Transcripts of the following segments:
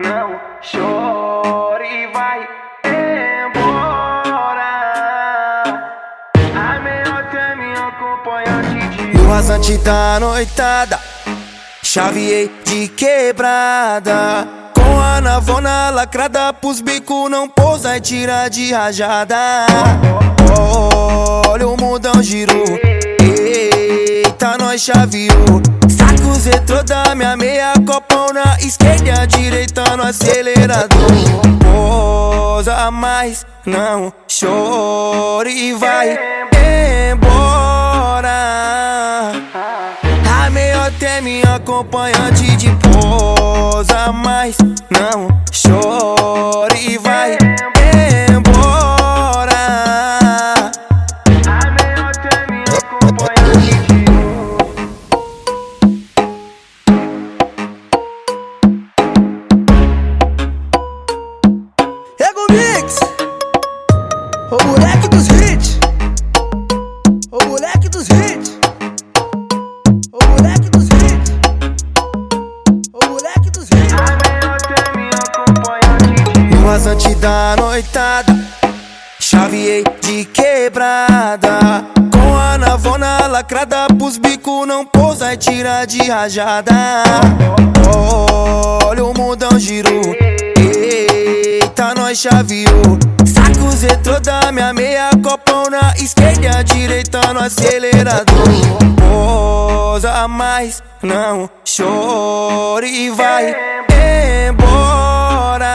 não chore, vai embora. A melhor é minha acompanhante de No rasante da noitada, chaveei de quebrada. Com a navona lacrada pros bico não pousa e tira de rajada. Olha o mundão girou, eita, nós chaveou. Retrô da minha meia, copão na esquerda, direita no acelerador. Posa mais, não chore e vai embora. A melhor é minha acompanhante de posa, mas não chore moleque dos hits, o moleque dos hits, o moleque dos hits, o moleque dos hits. A melhor minha acompanhante de No rasante da noitada, chaveei de quebrada. Com a navona lacrada pros bico não pousa e tira de rajada. Olha o mundão girou, eita, nós chaveou. Da minha meia, copão na esquerda, direita no acelerador. Posa mais, não chore e vai embora.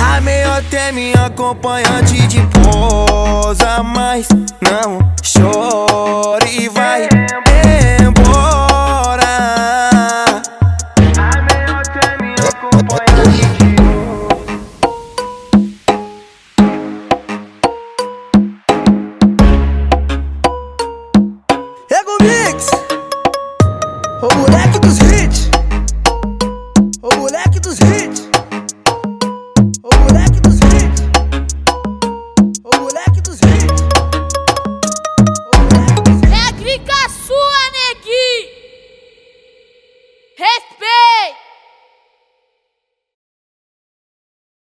A melhor é minha acompanhante de posa, mas não chore dos hits. O moleque dos hits. O moleque dos hits. O moleque dos hits. Réplica sua, neguinho. Respeita.